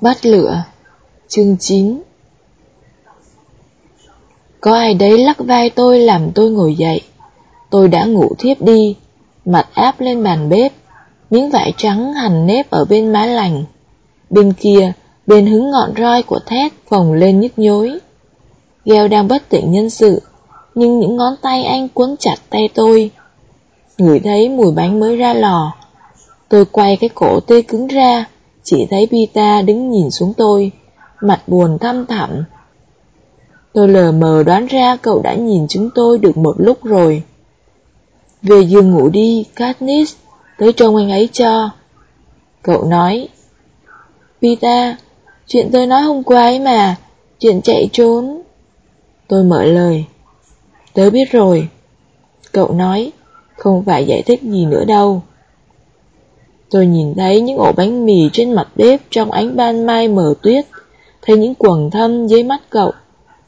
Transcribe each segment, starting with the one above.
Bắt lửa Chương 9 Có ai đấy lắc vai tôi làm tôi ngồi dậy. Tôi đã ngủ thiếp đi, mặt áp lên bàn bếp, miếng vải trắng hành nếp ở bên má lành. Bên kia, bên hứng ngọn roi của thét phồng lên nhức nhối. Gheo đang bất tỉnh nhân sự, nhưng những ngón tay anh quấn chặt tay tôi. Ngửi thấy mùi bánh mới ra lò. Tôi quay cái cổ tê cứng ra, chỉ thấy Pita đứng nhìn xuống tôi, mặt buồn thăm thẳm. Tôi lờ mờ đoán ra cậu đã nhìn chúng tôi được một lúc rồi. Về giường ngủ đi, Katniss, tới trông anh ấy cho. Cậu nói, Pita, chuyện tôi nói hôm qua ấy mà, chuyện chạy trốn. Tôi mở lời, tớ biết rồi. Cậu nói, không phải giải thích gì nữa đâu. Tôi nhìn thấy những ổ bánh mì trên mặt bếp trong ánh ban mai mờ tuyết, thấy những quầng thâm dưới mắt cậu.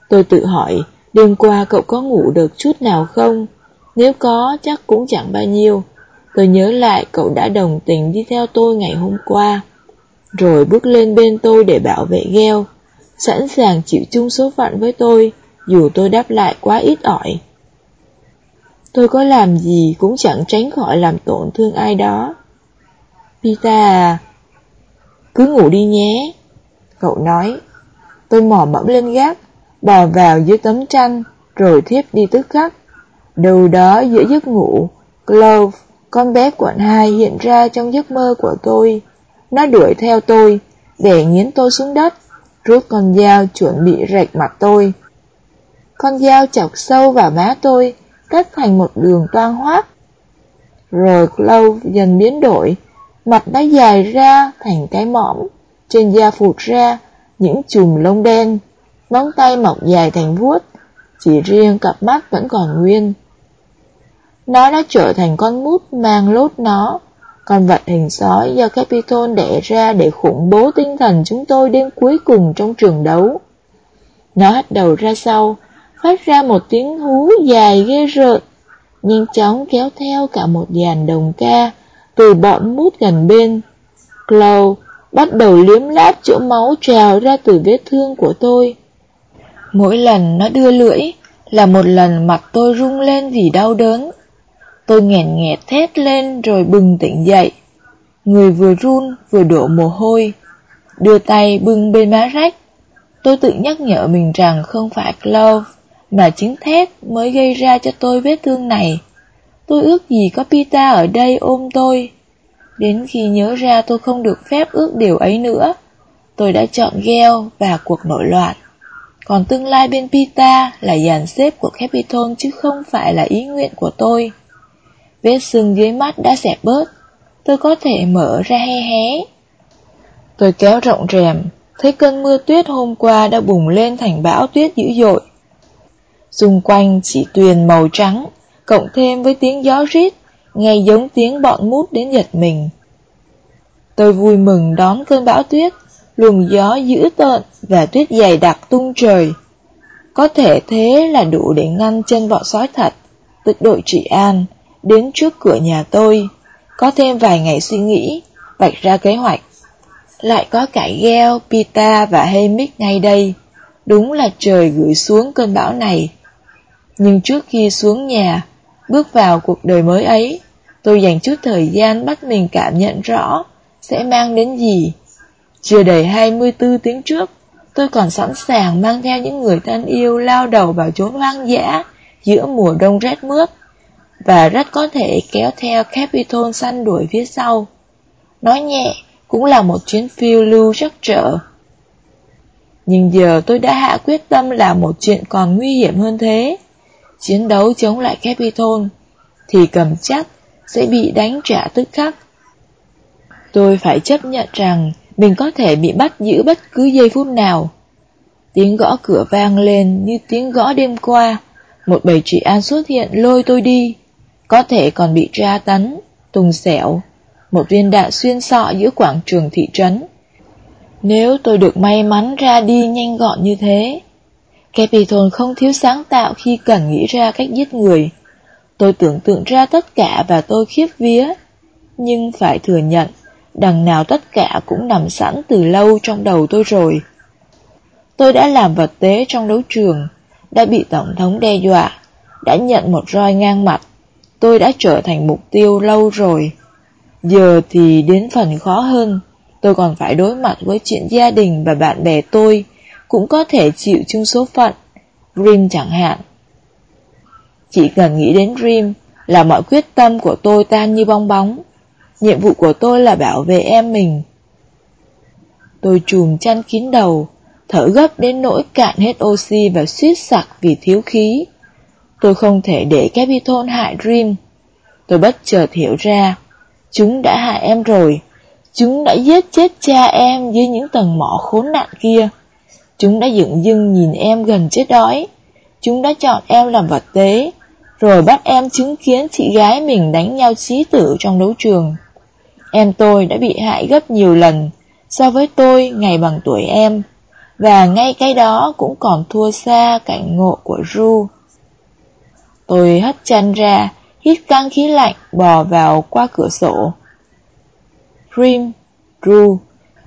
Tôi tự hỏi, đêm qua cậu có ngủ được chút nào không? Nếu có, chắc cũng chẳng bao nhiêu. Tôi nhớ lại cậu đã đồng tình đi theo tôi ngày hôm qua, rồi bước lên bên tôi để bảo vệ gheo, sẵn sàng chịu chung số phận với tôi, dù tôi đáp lại quá ít ỏi. Tôi có làm gì cũng chẳng tránh khỏi làm tổn thương ai đó. Pita à, cứ ngủ đi nhé. Cậu nói, tôi mò mẫm lên gác, bò vào dưới tấm tranh, rồi thiếp đi tức khắc. Đầu đó giữa giấc ngủ, Clove, con bé quận 2 hiện ra trong giấc mơ của tôi. Nó đuổi theo tôi, để nghiến tôi xuống đất, rút con dao chuẩn bị rạch mặt tôi. Con dao chọc sâu vào má tôi, cắt thành một đường toang hoác. Rồi Clove dần biến đổi, mặt đã dài ra thành cái mõm, trên da phụt ra những chùm lông đen, móng tay mọc dài thành vuốt, chỉ riêng cặp mắt vẫn còn nguyên. Nó đã trở thành con mút mang lốt nó, con vật hình sói do Capitol đẻ ra để khủng bố tinh thần chúng tôi đến cuối cùng trong trường đấu. Nó hất đầu ra sau, phát ra một tiếng hú dài ghê rợn, nhanh chóng kéo theo cả một dàn đồng ca từ bọn mút gần bên. Chloe bắt đầu liếm láp chỗ máu trào ra từ vết thương của tôi. Mỗi lần nó đưa lưỡi là một lần mặt tôi rung lên vì đau đớn. Tôi nghẹn nghẹt thét lên rồi bừng tỉnh dậy. Người vừa run vừa đổ mồ hôi. Đưa tay bưng bên má rách. Tôi tự nhắc nhở mình rằng không phải Clove mà chính thét mới gây ra cho tôi vết thương này. Tôi ước gì có Pita ở đây ôm tôi. Đến khi nhớ ra tôi không được phép ước điều ấy nữa, tôi đã chọn Gale và cuộc nổi loạn. Còn tương lai bên Pita là dàn xếp của Capitol chứ không phải là ý nguyện của tôi. Vết sưng dưới mắt đã xẹp bớt, tôi có thể mở ra he hé. Tôi kéo rộng rèm, thấy cơn mưa tuyết hôm qua đã bùng lên thành bão tuyết dữ dội. Xung quanh chỉ tuyền màu trắng, cộng thêm với tiếng gió rít, nghe giống tiếng bọn mút đến giật mình. Tôi vui mừng đón cơn bão tuyết, luồng gió dữ tợn và tuyết dày đặc tung trời. Có thể thế là đủ để ngăn chân bọn sói thật, tức đội trị an, đến trước cửa nhà tôi. Có thêm vài ngày suy nghĩ, vạch ra kế hoạch. Lại có cải gheo, Pita và Hemic ngay đây. Đúng là trời gửi xuống cơn bão này. Nhưng trước khi xuống nhà, bước vào cuộc đời mới ấy, tôi dành chút thời gian bắt mình cảm nhận rõ sẽ mang đến gì. Chưa đầy 24 tiếng trước, tôi còn sẵn sàng mang theo những người thân yêu lao đầu vào chốn hoang dã giữa mùa đông rét mướt, và rất có thể kéo theo Capitol săn đuổi phía sau. Nói nhẹ, cũng là một chuyến phiêu lưu rất trở. Nhưng giờ tôi đã hạ quyết tâm làm một chuyện còn nguy hiểm hơn thế. Chiến đấu chống lại Capitol, thì cầm chắc sẽ bị đánh trả tức khắc. Tôi phải chấp nhận rằng mình có thể bị bắt giữ bất cứ giây phút nào. Tiếng gõ cửa vang lên như tiếng gõ đêm qua, một bầy trị an xuất hiện lôi tôi đi, có thể còn bị tra tấn, tùng xẻo, một viên đạn xuyên sọ giữa quảng trường thị trấn. Nếu tôi được may mắn ra đi nhanh gọn như thế, Capitol không thiếu sáng tạo khi cần nghĩ ra cách giết người. Tôi tưởng tượng ra tất cả và tôi khiếp vía, nhưng phải thừa nhận, đằng nào tất cả cũng nằm sẵn từ lâu trong đầu tôi rồi. Tôi đã làm vật tế trong đấu trường, đã bị Tổng thống đe dọa, đã nhận một roi ngang mặt. Tôi đã trở thành mục tiêu lâu rồi. Giờ thì đến phần khó hơn, tôi còn phải đối mặt với chuyện gia đình và bạn bè tôi, cũng có thể chịu chung số phận. Rim chẳng hạn. Chỉ cần nghĩ đến Rim là mọi quyết tâm của tôi tan như bong bóng. Nhiệm vụ của tôi là bảo vệ em mình. Tôi chùm chăn kín đầu, thở gấp đến nỗi cạn hết oxy và suýt sặc vì thiếu khí. Tôi không thể để Capitol hại Dream. Tôi bất chợt hiểu ra, chúng đã hại em rồi. Chúng đã giết chết cha em dưới những tầng mỏ khốn nạn kia. Chúng đã dựng dưng nhìn em gần chết đói. Chúng đã chọn em làm vật tế, rồi bắt em chứng kiến chị gái mình đánh nhau chí tử trong đấu trường. Em tôi đã bị hại gấp nhiều lần so với tôi ngày bằng tuổi em, và ngay cái đó cũng còn thua xa cảnh ngộ của Ru. Tôi hất chân ra, hít căng khí lạnh bò vào qua cửa sổ. Dream, Ru,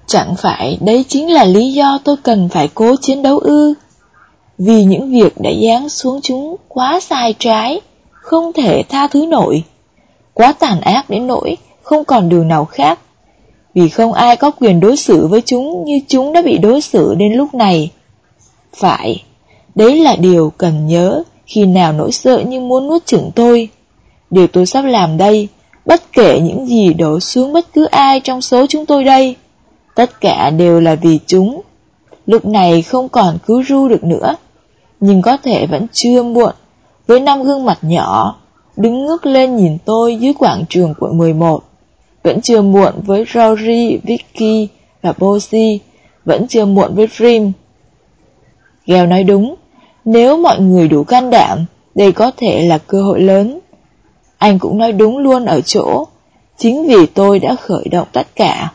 chẳng phải đấy chính là lý do tôi cần phải cố chiến đấu ư? Vì những việc đã giáng xuống chúng quá sai trái, không thể tha thứ nổi. Quá tàn ác đến nỗi không còn đường nào khác. Vì không ai có quyền đối xử với chúng như chúng đã bị đối xử đến lúc này. Phải, đấy là điều cần nhớ khi nào nỗi sợ như muốn nuốt chửng tôi. Điều tôi sắp làm đây, bất kể những gì đổ xuống bất cứ ai trong số chúng tôi đây, tất cả đều là vì chúng. Lúc này không còn cứu ru được nữa, nhưng có thể vẫn chưa muộn, với năm gương mặt nhỏ, đứng ngước lên nhìn tôi dưới quảng trường quận 11. Vẫn chưa muộn với Rory, Vicky và Bosie, vẫn chưa muộn với Dream. Gheo nói đúng, nếu mọi người đủ can đảm, đây có thể là cơ hội lớn. Anh cũng nói đúng luôn ở chỗ, chính vì tôi đã khởi động tất cả,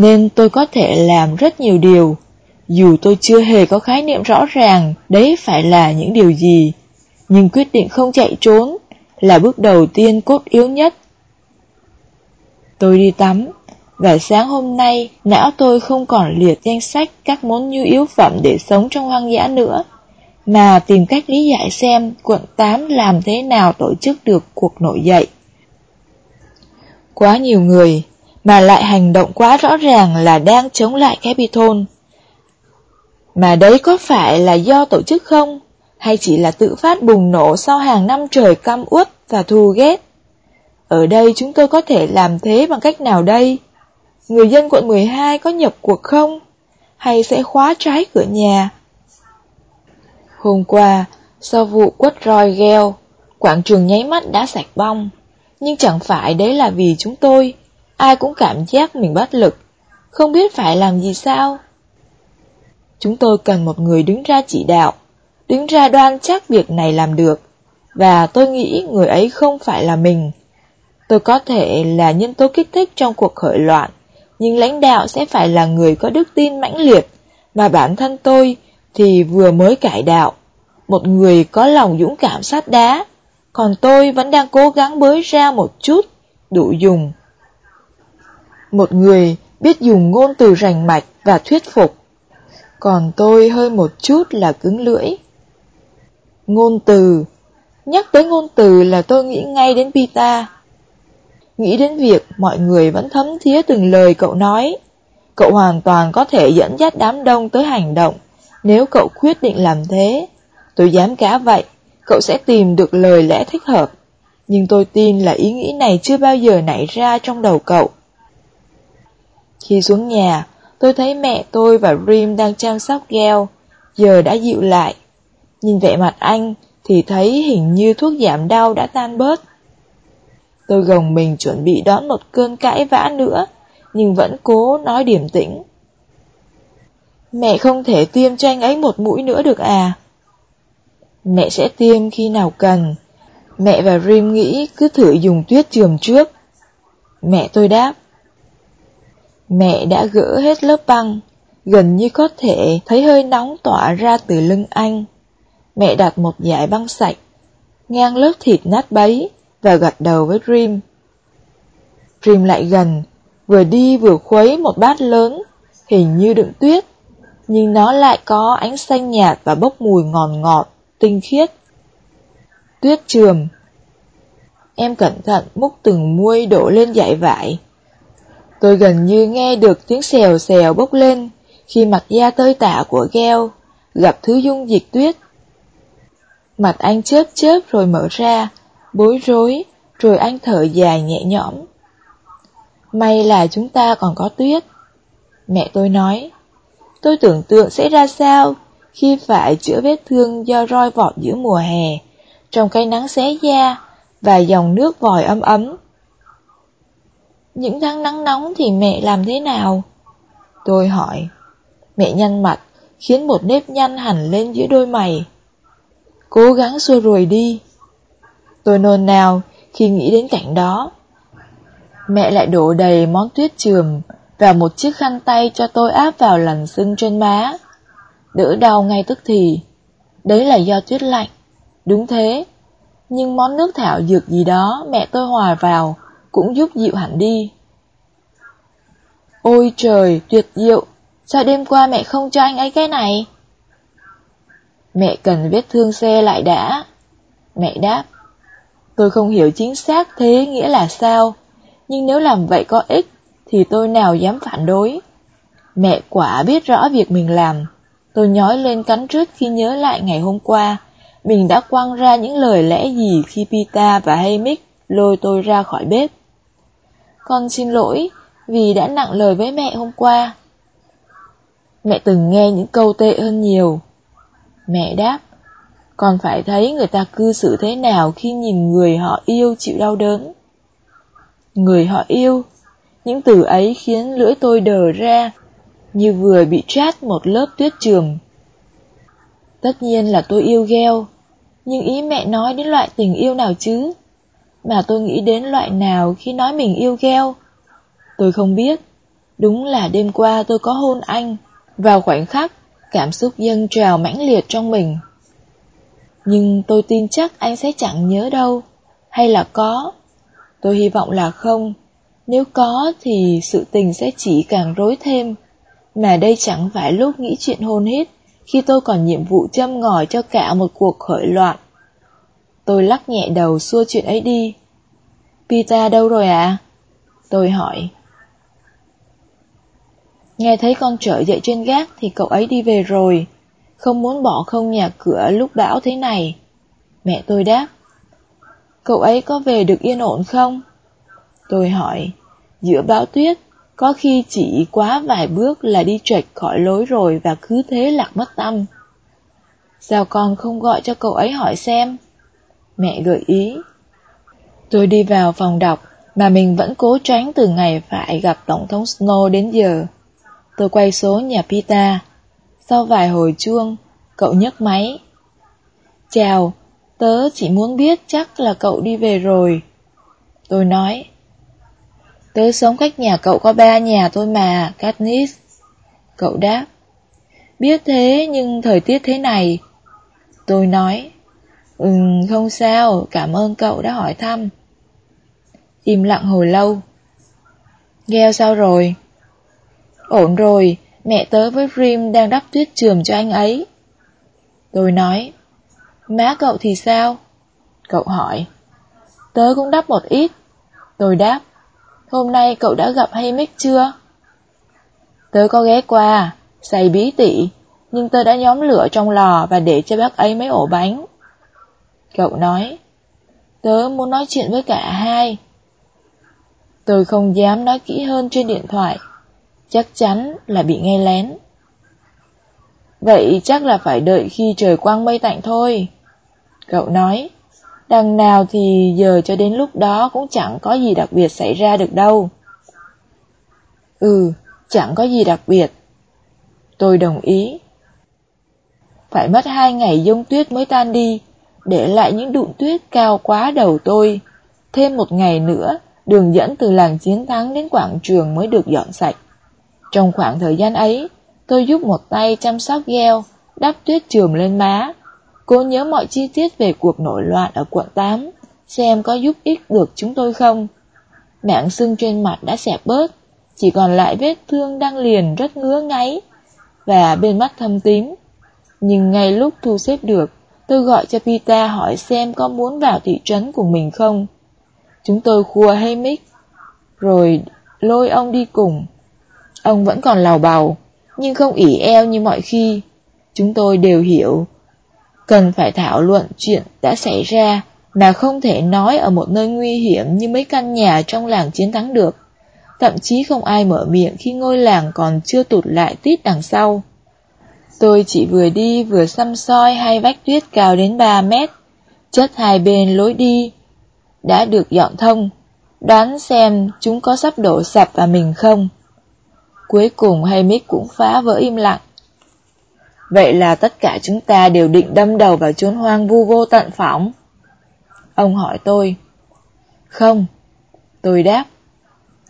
nên tôi có thể làm rất nhiều điều, dù tôi chưa hề có khái niệm rõ ràng đấy phải là những điều gì, nhưng quyết định không chạy trốn là bước đầu tiên cốt yếu nhất. Tôi đi tắm, và sáng hôm nay não tôi không còn liệt danh sách các món nhu yếu phẩm để sống trong hoang dã nữa mà tìm cách lý giải xem quận 8 làm thế nào tổ chức được cuộc nổi dậy. Quá nhiều người, mà lại hành động quá rõ ràng là đang chống lại Capitol. Mà đấy có phải là do tổ chức không? Hay chỉ là tự phát bùng nổ sau hàng năm trời căm uất và thù ghét? Ở đây chúng tôi có thể làm thế bằng cách nào đây? Người dân quận 12 có nhập cuộc không? Hay sẽ khóa trái cửa nhà? Hôm qua, sau vụ quất roi gheo, quảng trường nháy mắt đã sạch bong. Nhưng chẳng phải đấy là vì chúng tôi, ai cũng cảm giác mình bất lực, không biết phải làm gì sao. Chúng tôi cần một người đứng ra chỉ đạo, đứng ra đoan chắc việc này làm được, và tôi nghĩ người ấy không phải là mình. Tôi có thể là nhân tố kích thích trong cuộc khởi loạn, nhưng lãnh đạo sẽ phải là người có đức tin mãnh liệt, mà bản thân tôi thì vừa mới cải đạo, một người có lòng dũng cảm sát đá, còn tôi vẫn đang cố gắng bới ra một chút, đủ dùng. Một người biết dùng ngôn từ rành mạch và thuyết phục, còn tôi hơi một chút là cứng lưỡi. Ngôn từ Nhắc tới ngôn từ là tôi nghĩ ngay đến Pita. Nghĩ đến việc mọi người vẫn thấm thía từng lời cậu nói. Cậu hoàn toàn có thể dẫn dắt đám đông tới hành động nếu cậu quyết định làm thế, tôi dám cá vậy, cậu sẽ tìm được lời lẽ thích hợp. Nhưng tôi tin là ý nghĩ này chưa bao giờ nảy ra trong đầu cậu. Khi xuống nhà, tôi thấy mẹ tôi và Rim đang chăm sóc Gale, giờ đã dịu lại. Nhìn vẻ mặt anh thì thấy hình như thuốc giảm đau đã tan bớt. Tôi gồng mình chuẩn bị đón một cơn cãi vã nữa, nhưng vẫn cố nói điểm tĩnh. Mẹ không thể tiêm cho anh ấy một mũi nữa được à? Mẹ sẽ tiêm khi nào cần. Mẹ và Rim nghĩ cứ thử dùng tuyết trường trước. Mẹ tôi đáp. Mẹ đã gỡ hết lớp băng, gần như có thể thấy hơi nóng tỏa ra từ lưng anh. Mẹ đặt một dải băng sạch, ngang lớp thịt nát bấy và gật đầu với dream dream lại gần, vừa đi vừa khuấy một bát lớn, hình như đựng tuyết, nhưng nó lại có ánh xanh nhạt và bốc mùi ngọt ngọt, tinh khiết. Tuyết trường Em cẩn thận múc từng muôi đổ lên dải vải. Tôi gần như nghe được tiếng xèo xèo bốc lên khi mặt da tơi tả của gheo gặp thứ dung dịch tuyết. Mặt anh chớp chớp rồi mở ra, bối rối, rồi anh thở dài nhẹ nhõm. May là chúng ta còn có tuyết. Mẹ tôi nói, tôi tưởng tượng sẽ ra sao khi phải chữa vết thương do roi vọt giữa mùa hè, trong cái nắng xé da và dòng nước vòi ấm ấm. Những tháng nắng nóng thì mẹ làm thế nào? Tôi hỏi. Mẹ nhăn mặt, khiến một nếp nhăn hẳn lên giữa đôi mày. Cố gắng xua ruồi đi. Tôi nôn nào khi nghĩ đến cảnh đó. Mẹ lại đổ đầy món tuyết trường và một chiếc khăn tay cho tôi áp vào lằn sưng trên má. Đỡ đau ngay tức thì. Đấy là do tuyết lạnh. Đúng thế. Nhưng món nước thảo dược gì đó mẹ tôi hòa vào cũng giúp dịu hẳn đi. Ôi trời, tuyệt diệu, sao đêm qua mẹ không cho anh ấy cái này? Mẹ cần vết thương xe lại đã. Mẹ đáp, tôi không hiểu chính xác thế nghĩa là sao, nhưng nếu làm vậy có ích, thì tôi nào dám phản đối. Mẹ quả biết rõ việc mình làm. Tôi nhói lên cắn rứt khi nhớ lại ngày hôm qua, mình đã quăng ra những lời lẽ gì khi Pita và Haymick lôi tôi ra khỏi bếp. Con xin lỗi vì đã nặng lời với mẹ hôm qua. Mẹ từng nghe những câu tệ hơn nhiều. Mẹ đáp, con phải thấy người ta cư xử thế nào khi nhìn người họ yêu chịu đau đớn. Người họ yêu, những từ ấy khiến lưỡi tôi đờ ra, như vừa bị trát một lớp tuyết trường. Tất nhiên là tôi yêu gheo, nhưng ý mẹ nói đến loại tình yêu nào chứ? Mà tôi nghĩ đến loại nào khi nói mình yêu gheo? Tôi không biết. Đúng là đêm qua tôi có hôn anh. Vào khoảnh khắc, cảm xúc dâng trào mãnh liệt trong mình. Nhưng tôi tin chắc anh sẽ chẳng nhớ đâu. Hay là có? Tôi hy vọng là không. Nếu có thì sự tình sẽ chỉ càng rối thêm. Mà đây chẳng phải lúc nghĩ chuyện hôn hít khi tôi còn nhiệm vụ châm ngòi cho cả một cuộc khởi loạn. Tôi lắc nhẹ đầu xua chuyện ấy đi. Pita đâu rồi ạ? À? Tôi hỏi. Nghe thấy con trở dậy trên gác thì cậu ấy đi về rồi, không muốn bỏ không nhà cửa lúc bão thế này. Mẹ tôi đáp. Cậu ấy có về được yên ổn không? Tôi hỏi, giữa bão tuyết, có khi chỉ quá vài bước là đi trệch khỏi lối rồi và cứ thế lạc mất tâm. Sao con không gọi cho cậu ấy hỏi xem? Mẹ gợi ý. Tôi đi vào phòng đọc mà mình vẫn cố tránh từ ngày phải gặp Tổng thống Snow đến giờ. Tôi quay số nhà Pita. Sau vài hồi chuông, cậu nhấc máy. Chào, tớ chỉ muốn biết chắc là cậu đi về rồi. Tôi nói. Tớ sống cách nhà cậu có ba nhà thôi mà, Katniss. Cậu đáp. Biết thế nhưng thời tiết thế này. Tôi nói. Ừm, không sao, cảm ơn cậu đã hỏi thăm. Im lặng hồi lâu. Gheo sao rồi? Ổn rồi, mẹ tớ với Rim đang đắp tuyết trường cho anh ấy. Tôi nói, má cậu thì sao? Cậu hỏi, tớ cũng đắp một ít. Tôi đáp, hôm nay cậu đã gặp Haymick chưa? Tớ có ghé qua, say bí tỉ, nhưng tớ đã nhóm lửa trong lò và để cho bác ấy mấy ổ bánh. Cậu nói, tớ muốn nói chuyện với cả hai. Tôi không dám nói kỹ hơn trên điện thoại chắc chắn là bị nghe lén. Vậy chắc là phải đợi khi trời quang mây tạnh thôi. Cậu nói, đằng nào thì giờ cho đến lúc đó cũng chẳng có gì đặc biệt xảy ra được đâu. Ừ, chẳng có gì đặc biệt. Tôi đồng ý. Phải mất hai ngày giông tuyết mới tan đi, để lại những đụn tuyết cao quá đầu tôi. Thêm một ngày nữa, đường dẫn từ làng chiến thắng đến quảng trường mới được dọn sạch. Trong khoảng thời gian ấy, tôi giúp một tay chăm sóc gheo, đắp tuyết trường lên má. Cố nhớ mọi chi tiết về cuộc nổi loạn ở quận 8, xem có giúp ích được chúng tôi không. Mạng sưng trên mặt đã xẹp bớt, chỉ còn lại vết thương đang liền rất ngứa ngáy và bên mắt thâm tím. Nhưng ngay lúc thu xếp được, tôi gọi cho Pita hỏi xem có muốn vào thị trấn của mình không. Chúng tôi khua hay mít, rồi lôi ông đi cùng. Ông vẫn còn lào bào, nhưng không ỉ eo như mọi khi. Chúng tôi đều hiểu, cần phải thảo luận chuyện đã xảy ra mà không thể nói ở một nơi nguy hiểm như mấy căn nhà trong làng chiến thắng được. Thậm chí không ai mở miệng khi ngôi làng còn chưa tụt lại tít đằng sau. Tôi chỉ vừa đi vừa xăm soi hai vách tuyết cao đến 3 mét, chất hai bên lối đi, đã được dọn thông, đoán xem chúng có sắp đổ sập vào mình không. Cuối cùng Haymick cũng phá vỡ im lặng. Vậy là tất cả chúng ta đều định đâm đầu vào chốn hoang vu vô tận phỏng. Ông hỏi tôi. Không. Tôi đáp.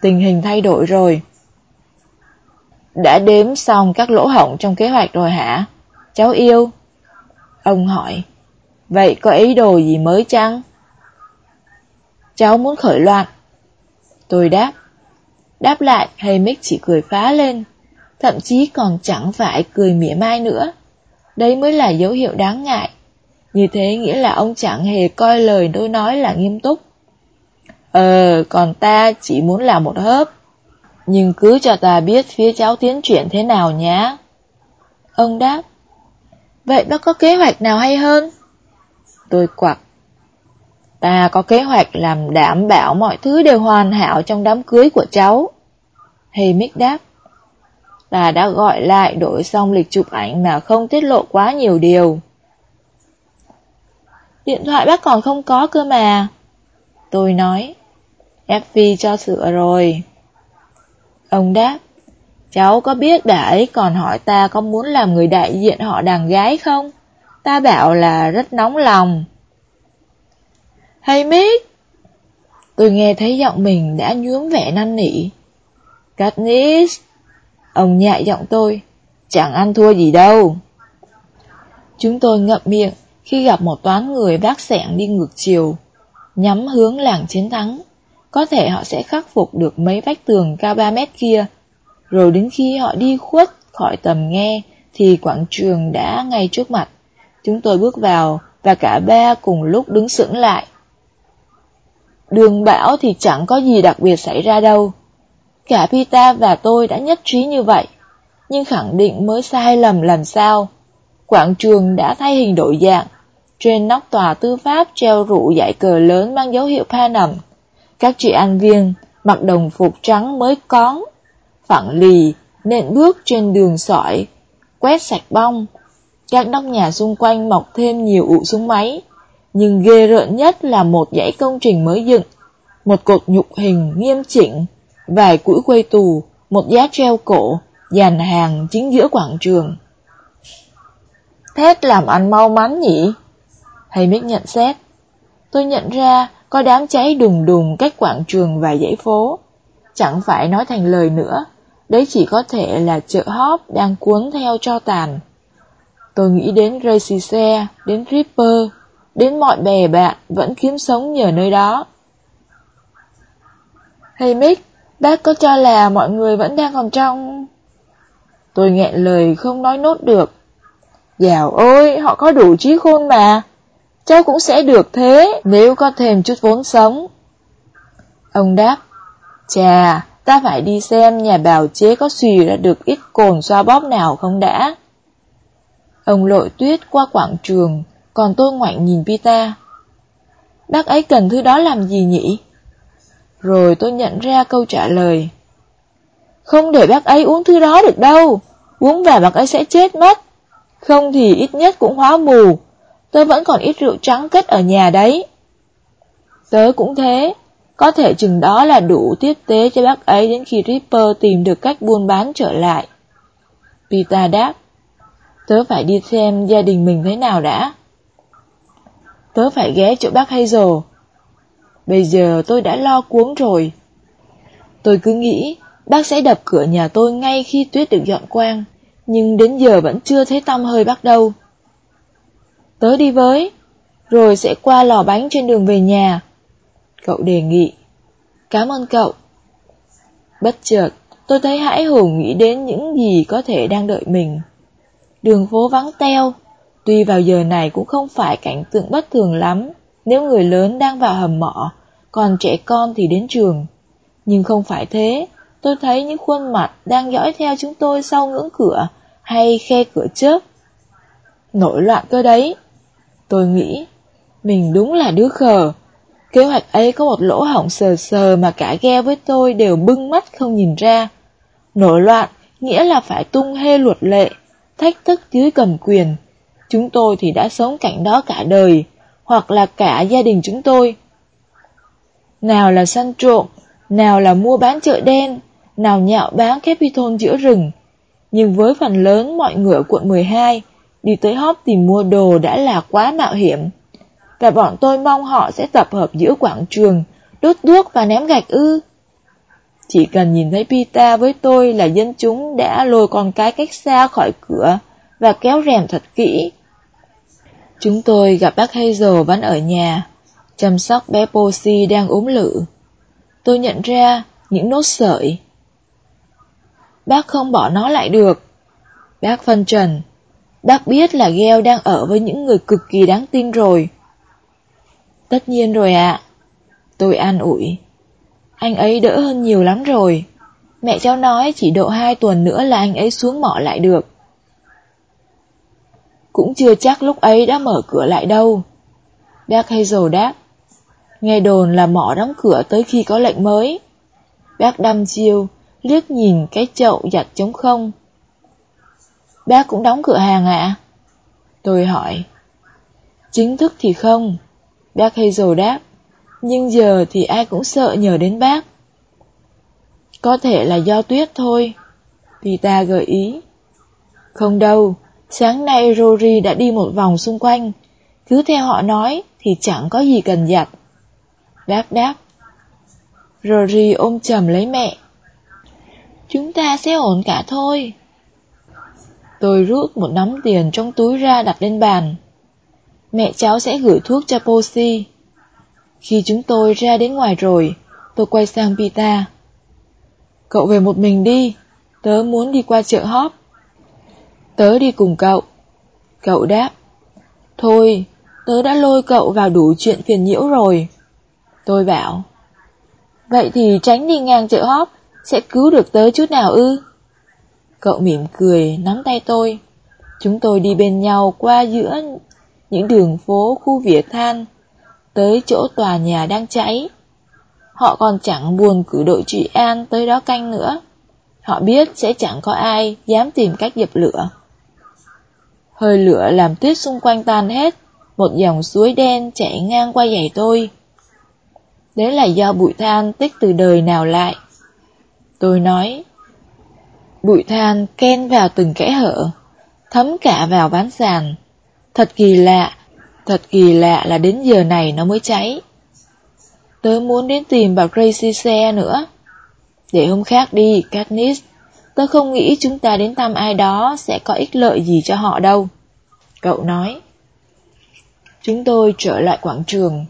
Tình hình thay đổi rồi. Đã đếm xong các lỗ hổng trong kế hoạch rồi hả? Cháu yêu. Ông hỏi. Vậy có ý đồ gì mới chăng? Cháu muốn khởi loạn. Tôi đáp. Đáp lại, Haymick chỉ cười phá lên, thậm chí còn chẳng phải cười mỉa mai nữa. Đấy mới là dấu hiệu đáng ngại. Như thế nghĩa là ông chẳng hề coi lời tôi nói là nghiêm túc. Ờ, còn ta chỉ muốn làm một hớp. Nhưng cứ cho ta biết phía cháu tiến triển thế nào nhé. Ông đáp. Vậy bác có kế hoạch nào hay hơn? Tôi quặc. Ta có kế hoạch làm đảm bảo mọi thứ đều hoàn hảo trong đám cưới của cháu. Hamick đáp. Ta đã gọi lại đổi xong lịch chụp ảnh mà không tiết lộ quá nhiều điều. Điện thoại bác còn không có cơ mà. Tôi nói. Effie cho sửa rồi. Ông đáp. Cháu có biết bà ấy còn hỏi ta có muốn làm người đại diện họ đàn gái không? Ta bảo là rất nóng lòng. Hay mít! Tôi nghe thấy giọng mình đã nhuốm vẻ năn nỉ. Katniss! Ông nhại giọng tôi. Chẳng ăn thua gì đâu. Chúng tôi ngậm miệng khi gặp một toán người vác sẻng đi ngược chiều, nhắm hướng làng chiến thắng. Có thể họ sẽ khắc phục được mấy vách tường cao 3 mét kia, rồi đến khi họ đi khuất khỏi tầm nghe thì quảng trường đã ngay trước mặt. Chúng tôi bước vào và cả ba cùng lúc đứng sững lại. Đường bão thì chẳng có gì đặc biệt xảy ra đâu. Cả Pita và tôi đã nhất trí như vậy, nhưng khẳng định mới sai lầm làm sao. Quảng trường đã thay hình đổi dạng. Trên nóc tòa tư pháp treo rụ dải cờ lớn mang dấu hiệu Panem. Các chị an viên mặc đồng phục trắng mới cón, phẳng lì, nện bước trên đường sỏi, quét sạch bong. Các nóc nhà xung quanh mọc thêm nhiều ụ súng máy, nhưng ghê rợn nhất là một dãy công trình mới dựng, một cột nhục hình nghiêm chỉnh, vài củi quây tù, một giá treo cổ, dàn hàng chính giữa quảng trường. Thét làm anh mau mắn nhỉ? Hay biết nhận xét. Tôi nhận ra có đám cháy đùng đùng cách quảng trường và dãy phố. Chẳng phải nói thành lời nữa, đấy chỉ có thể là chợ hóp đang cuốn theo cho tàn. Tôi nghĩ đến Racy đến Ripper, đến mọi bè bạn vẫn kiếm sống nhờ nơi đó. Hey Mick, bác có cho là mọi người vẫn đang còn trong... Tôi nghẹn lời không nói nốt được. Dào ôi, họ có đủ trí khôn mà. Cháu cũng sẽ được thế nếu có thêm chút vốn sống. Ông đáp, chà, ta phải đi xem nhà bào chế có xùy ra được ít cồn xoa bóp nào không đã. Ông lội tuyết qua quảng trường, còn tôi ngoảnh nhìn Pita. Bác ấy cần thứ đó làm gì nhỉ? Rồi tôi nhận ra câu trả lời. Không để bác ấy uống thứ đó được đâu, uống vào bác ấy sẽ chết mất. Không thì ít nhất cũng hóa mù, tôi vẫn còn ít rượu trắng kết ở nhà đấy. Tớ cũng thế, có thể chừng đó là đủ tiếp tế cho bác ấy đến khi Ripper tìm được cách buôn bán trở lại. Pita đáp, tớ phải đi xem gia đình mình thế nào đã. Tớ phải ghé chỗ bác Hazel. Bây giờ tôi đã lo cuống rồi. Tôi cứ nghĩ bác sẽ đập cửa nhà tôi ngay khi tuyết được dọn quang, nhưng đến giờ vẫn chưa thấy tăm hơi bác đâu. Tớ đi với, rồi sẽ qua lò bánh trên đường về nhà. Cậu đề nghị. Cảm ơn cậu. Bất chợt, tôi thấy hãi hùng nghĩ đến những gì có thể đang đợi mình. Đường phố vắng teo, tuy vào giờ này cũng không phải cảnh tượng bất thường lắm nếu người lớn đang vào hầm mỏ, còn trẻ con thì đến trường. Nhưng không phải thế, tôi thấy những khuôn mặt đang dõi theo chúng tôi sau ngưỡng cửa hay khe cửa chớp. Nổi loạn cơ đấy. Tôi nghĩ, mình đúng là đứa khờ. Kế hoạch ấy có một lỗ hỏng sờ sờ mà cả ghe với tôi đều bưng mắt không nhìn ra. Nổi loạn nghĩa là phải tung hê luật lệ, thách thức dưới cầm quyền. Chúng tôi thì đã sống cảnh đó cả đời, hoặc là cả gia đình chúng tôi. Nào là săn trộm, nào là mua bán chợ đen, nào nhạo bán Capitol giữa rừng. Nhưng với phần lớn mọi người ở quận 12, đi tới hop tìm mua đồ đã là quá mạo hiểm. Và bọn tôi mong họ sẽ tập hợp giữa quảng trường, đốt đuốc và ném gạch ư. Chỉ cần nhìn thấy Pita với tôi là dân chúng đã lôi con cái cách xa khỏi cửa và kéo rèm thật kỹ. Chúng tôi gặp bác Hazel vẫn ở nhà, chăm sóc bé Posy đang ốm lự. Tôi nhận ra những nốt sợi. Bác không bỏ nó lại được. Bác phân trần. Bác biết là Gheo đang ở với những người cực kỳ đáng tin rồi. Tất nhiên rồi ạ. Tôi an ủi. Anh ấy đỡ hơn nhiều lắm rồi. Mẹ cháu nói chỉ độ hai tuần nữa là anh ấy xuống mỏ lại được. Cũng chưa chắc lúc ấy đã mở cửa lại đâu. Bác Hazel đáp. Nghe đồn là mỏ đóng cửa tới khi có lệnh mới. Bác đăm chiêu, liếc nhìn cái chậu giặt trống không. Bác cũng đóng cửa hàng ạ? Tôi hỏi. Chính thức thì không. Bác Hazel đáp. Nhưng giờ thì ai cũng sợ nhờ đến bác. Có thể là do tuyết thôi. Pita gợi ý. Không đâu, sáng nay Rory đã đi một vòng xung quanh. Cứ theo họ nói thì chẳng có gì cần giặt. Bác đáp. Rory ôm chầm lấy mẹ. Chúng ta sẽ ổn cả thôi. Tôi rút một nắm tiền trong túi ra đặt lên bàn. Mẹ cháu sẽ gửi thuốc cho Posi. Khi chúng tôi ra đến ngoài rồi, tôi quay sang Pita. Cậu về một mình đi, tớ muốn đi qua chợ hóp. Tớ đi cùng cậu. Cậu đáp. Thôi, tớ đã lôi cậu vào đủ chuyện phiền nhiễu rồi. Tôi bảo. Vậy thì tránh đi ngang chợ hóp, sẽ cứu được tớ chút nào ư? Cậu mỉm cười, nắm tay tôi. Chúng tôi đi bên nhau qua giữa những đường phố khu vỉa than, tới chỗ tòa nhà đang cháy. Họ còn chẳng buồn cử đội trị an tới đó canh nữa. Họ biết sẽ chẳng có ai dám tìm cách dập lửa. Hơi lửa làm tuyết xung quanh tan hết, một dòng suối đen chảy ngang qua giày tôi. Đấy là do bụi than tích từ đời nào lại. Tôi nói, bụi than ken vào từng kẽ hở, thấm cả vào ván sàn. Thật kỳ lạ, thật kỳ lạ là đến giờ này nó mới cháy. Tớ muốn đến tìm bà Gracie xe nữa. Để hôm khác đi, Katniss. Tớ không nghĩ chúng ta đến thăm ai đó sẽ có ích lợi gì cho họ đâu. Cậu nói. Chúng tôi trở lại quảng trường.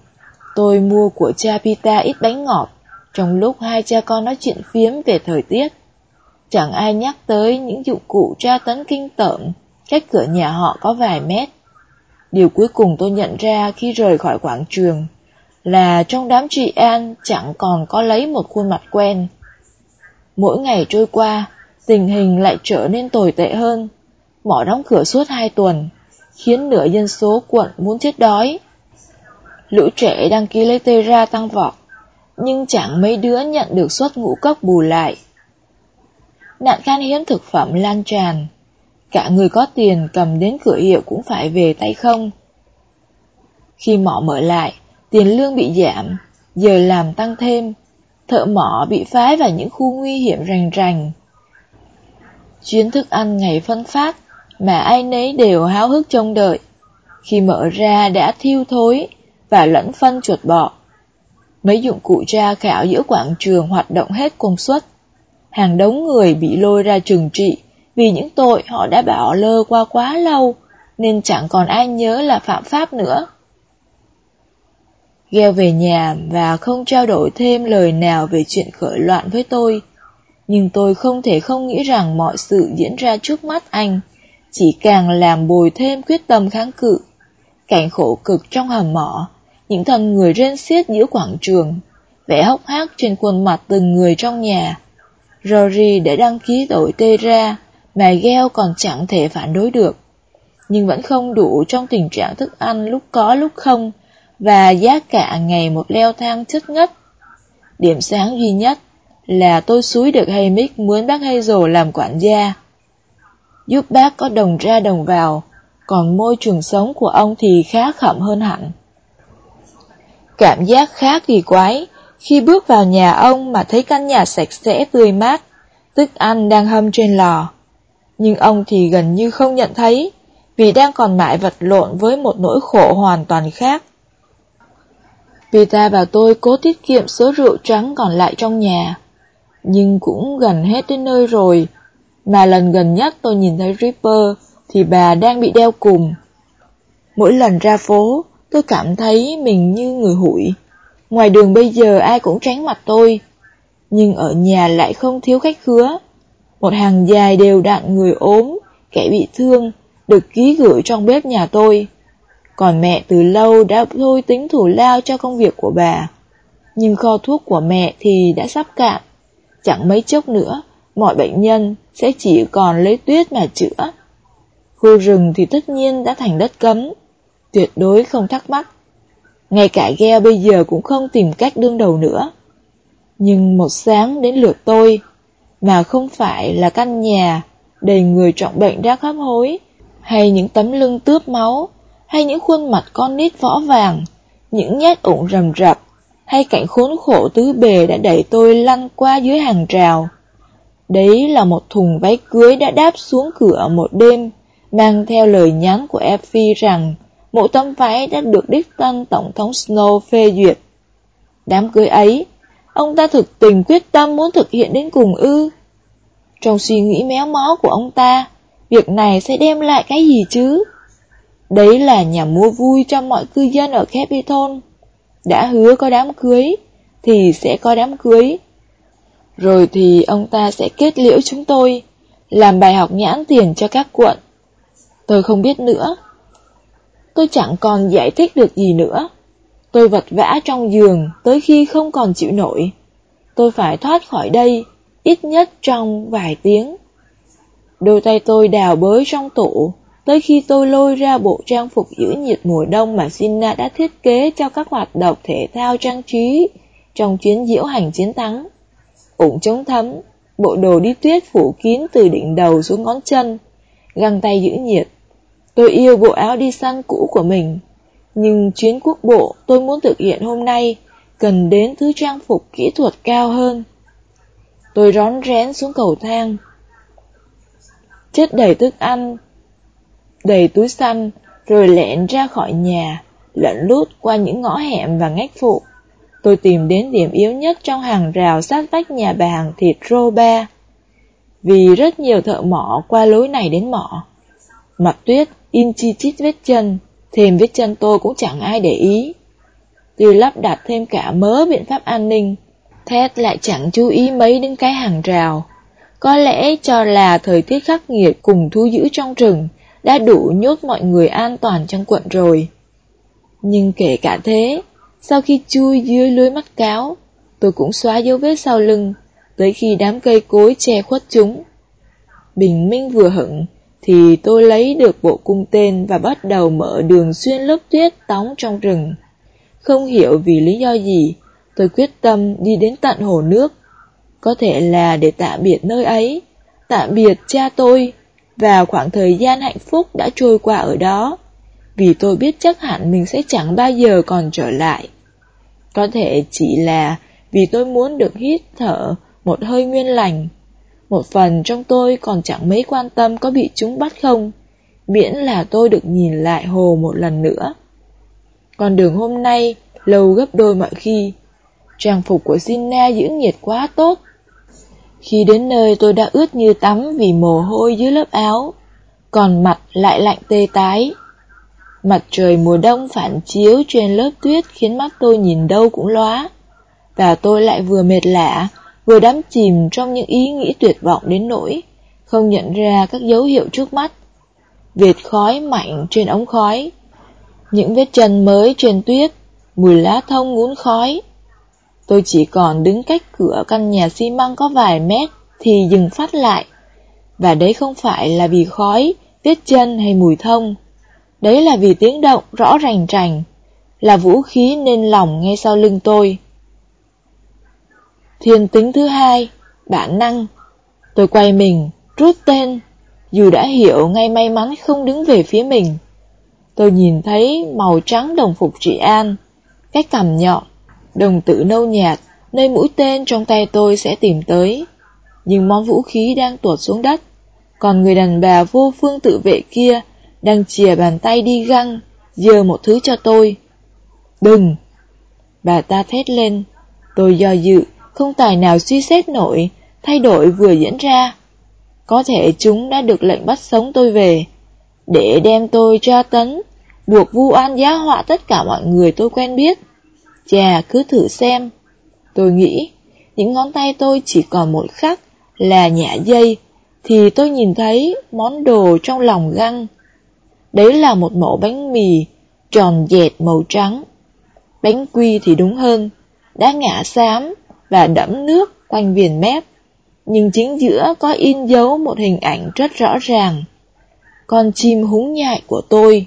Tôi mua của cha Pita ít bánh ngọt, trong lúc hai cha con nói chuyện phiếm về thời tiết. Chẳng ai nhắc tới những dụng cụ tra tấn kinh tởm, cách cửa nhà họ có vài mét. Điều cuối cùng tôi nhận ra khi rời khỏi quảng trường là trong đám trị an chẳng còn có lấy một khuôn mặt quen. Mỗi ngày trôi qua, tình hình lại trở nên tồi tệ hơn. Mỏ đóng cửa suốt hai tuần, khiến nửa dân số quận muốn chết đói. Lũ trẻ đăng ký lấy tê ra tăng vọt, nhưng chẳng mấy đứa nhận được suất ngũ cốc bù lại. Nạn khan hiếm thực phẩm lan tràn, cả người có tiền cầm đến cửa hiệu cũng phải về tay không. Khi mỏ mở lại, tiền lương bị giảm, giờ làm tăng thêm, thợ mỏ bị phái vào những khu nguy hiểm rành rành. Chuyến thức ăn ngày phân phát mà ai nấy đều háo hức trông đợi, khi mở ra đã thiêu thối và lẫn phân chuột bọ. Mấy dụng cụ tra khảo giữa quảng trường hoạt động hết công suất. Hàng đống người bị lôi ra trừng trị vì những tội họ đã bỏ lơ qua quá lâu, nên chẳng còn ai nhớ là phạm pháp nữa. Gheo về nhà và không trao đổi thêm lời nào về chuyện khởi loạn với tôi. Nhưng tôi không thể không nghĩ rằng mọi sự diễn ra trước mắt anh chỉ càng làm bồi thêm quyết tâm kháng cự. Cảnh khổ cực trong hầm mỏ, những thân người rên xiết giữa quảng trường, vẻ hốc hác trên khuôn mặt từng người trong nhà. Rory để đăng ký tội tê ra, mà gheo còn chẳng thể phản đối được. Nhưng vẫn không đủ trong tình trạng thức ăn lúc có lúc không, và giá cả ngày một leo thang chất ngất. Điểm sáng duy nhất là tôi xúi được Haymick muốn bác Hazel làm quản gia. Giúp bác có đồng ra đồng vào, còn môi trường sống của ông thì khá khẩm hơn hẳn. Cảm giác khá kỳ quái khi bước vào nhà ông mà thấy căn nhà sạch sẽ tươi mát, tức ăn đang hâm trên lò. Nhưng ông thì gần như không nhận thấy, vì đang còn mãi vật lộn với một nỗi khổ hoàn toàn khác. Vita và tôi cố tiết kiệm số rượu trắng còn lại trong nhà, nhưng cũng gần hết đến nơi rồi, mà lần gần nhất tôi nhìn thấy Ripper thì bà đang bị đeo cùng. Mỗi lần ra phố, tôi cảm thấy mình như người hụi. Ngoài đường bây giờ ai cũng tránh mặt tôi, nhưng ở nhà lại không thiếu khách khứa. Một hàng dài đều đặn người ốm, kẻ bị thương, được ký gửi trong bếp nhà tôi. Còn mẹ từ lâu đã thôi tính thủ lao cho công việc của bà. Nhưng kho thuốc của mẹ thì đã sắp cạn. Chẳng mấy chốc nữa, mọi bệnh nhân sẽ chỉ còn lấy tuyết mà chữa. Khu rừng thì tất nhiên đã thành đất cấm, tuyệt đối không thắc mắc. Ngay cả ghe bây giờ cũng không tìm cách đương đầu nữa. Nhưng một sáng đến lượt tôi, mà không phải là căn nhà đầy người trọng bệnh đã khắp hối, hay những tấm lưng tướp máu, hay những khuôn mặt con nít võ vàng, những nhát ủng rầm rập, hay cảnh khốn khổ tứ bề đã đẩy tôi lăn qua dưới hàng rào. Đấy là một thùng váy cưới đã đáp xuống cửa một đêm, mang theo lời nhắn của Effie rằng một tấm váy đã được đích thân Tổng thống Snow phê duyệt. Đám cưới ấy, ông ta thực tình quyết tâm muốn thực hiện đến cùng ư. Trong suy nghĩ méo mó của ông ta, việc này sẽ đem lại cái gì chứ? Đấy là nhà mua vui cho mọi cư dân ở Capitol. Đã hứa có đám cưới, thì sẽ có đám cưới. Rồi thì ông ta sẽ kết liễu chúng tôi, làm bài học nhãn tiền cho các quận. Tôi không biết nữa. Tôi chẳng còn giải thích được gì nữa. Tôi vật vã trong giường tới khi không còn chịu nổi. Tôi phải thoát khỏi đây, ít nhất trong vài tiếng. Đôi tay tôi đào bới trong tủ, tới khi tôi lôi ra bộ trang phục giữ nhiệt mùa đông mà Sina đã thiết kế cho các hoạt động thể thao trang trí trong chuyến diễu hành chiến thắng. Ủng chống thấm, bộ đồ đi tuyết phủ kín từ đỉnh đầu xuống ngón chân, găng tay giữ nhiệt. Tôi yêu bộ áo đi săn cũ của mình, nhưng chuyến quốc bộ tôi muốn thực hiện hôm nay cần đến thứ trang phục kỹ thuật cao hơn. Tôi rón rén xuống cầu thang, chất đầy thức ăn, đầy túi xanh, rồi lẹn ra khỏi nhà, lẫn lút qua những ngõ hẻm và ngách phụ. Tôi tìm đến điểm yếu nhất trong hàng rào sát vách nhà bà hàng thịt Roba. Vì rất nhiều thợ mỏ qua lối này đến mỏ. Mặt tuyết, in chi chít vết chân, thêm vết chân tôi cũng chẳng ai để ý. Tuy lắp đặt thêm cả mớ biện pháp an ninh, Thét lại chẳng chú ý mấy đến cái hàng rào. Có lẽ cho là thời tiết khắc nghiệt cùng thú dữ trong rừng đã đủ nhốt mọi người an toàn trong quận rồi. Nhưng kể cả thế, sau khi chui dưới lưới mắt cáo, tôi cũng xóa dấu vết sau lưng, tới khi đám cây cối che khuất chúng. Bình minh vừa hững, thì tôi lấy được bộ cung tên và bắt đầu mở đường xuyên lớp tuyết tóng trong rừng. Không hiểu vì lý do gì, tôi quyết tâm đi đến tận hồ nước. Có thể là để tạm biệt nơi ấy, tạm biệt cha tôi, và khoảng thời gian hạnh phúc đã trôi qua ở đó, vì tôi biết chắc hẳn mình sẽ chẳng bao giờ còn trở lại. Có thể chỉ là vì tôi muốn được hít thở một hơi nguyên lành. Một phần trong tôi còn chẳng mấy quan tâm có bị chúng bắt không, miễn là tôi được nhìn lại hồ một lần nữa. Con đường hôm nay lâu gấp đôi mọi khi. Trang phục của Sina giữ nhiệt quá tốt. Khi đến nơi tôi đã ướt như tắm vì mồ hôi dưới lớp áo, còn mặt lại lạnh tê tái. Mặt trời mùa đông phản chiếu trên lớp tuyết khiến mắt tôi nhìn đâu cũng lóa. Và tôi lại vừa mệt lạ, vừa đắm chìm trong những ý nghĩ tuyệt vọng đến nỗi, không nhận ra các dấu hiệu trước mắt. Vệt khói mạnh trên ống khói, những vết chân mới trên tuyết, mùi lá thông ngún khói. Tôi chỉ còn đứng cách cửa căn nhà xi măng có vài mét thì dừng phát lại. Và đấy không phải là vì khói, vết chân hay mùi thông. Đấy là vì tiếng động rõ rành rành, là vũ khí nên lòng ngay sau lưng tôi. Thiên tính thứ hai, bản năng. Tôi quay mình, rút tên, dù đã hiểu ngay may mắn không đứng về phía mình. Tôi nhìn thấy màu trắng đồng phục trị an, cái cằm nhọn, đồng tử nâu nhạt, nơi mũi tên trong tay tôi sẽ tìm tới. Nhưng món vũ khí đang tuột xuống đất, còn người đàn bà vô phương tự vệ kia đang chìa bàn tay đi găng, giơ một thứ cho tôi. Đừng! Bà ta thét lên. Tôi do dự, không tài nào suy xét nổi, thay đổi vừa diễn ra. Có thể chúng đã được lệnh bắt sống tôi về, để đem tôi tra tấn, buộc vu oan giá họa tất cả mọi người tôi quen biết. Chà, cứ thử xem. Tôi nghĩ, những ngón tay tôi chỉ còn một khắc là nhả dây, thì tôi nhìn thấy món đồ trong lòng găng. Đấy là một mẫu bánh mì tròn dẹt màu trắng. Bánh quy thì đúng hơn, đã ngã xám và đẫm nước quanh viền mép, nhưng chính giữa có in dấu một hình ảnh rất rõ ràng. Con chim húng nhại của tôi.